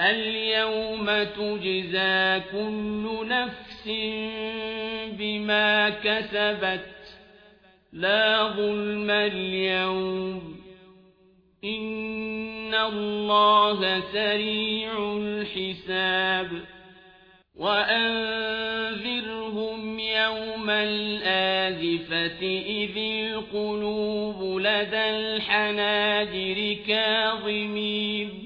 اليوم تجزى كل نفس بما كسبت لا ظلم اليوم إن الله سريع الحساب وأنذرهم يوم الآذفة إذ القلوب لدى الحناجر كاظمين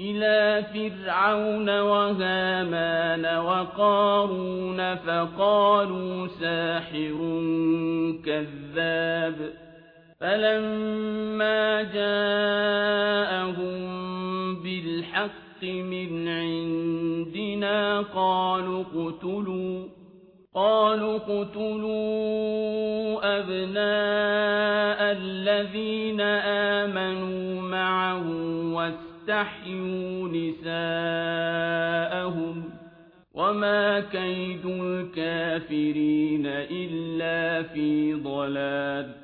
إلى فرعون وهامان وقارون فقالوا ساحر كذاب فلما جاءهم بالحق من عندنا قالوا اقتلوا قالوا اقتلوا أبناء الذين آمنوا معه واستحيوا نساءهم وما كيد الكافرين إلا في ضلال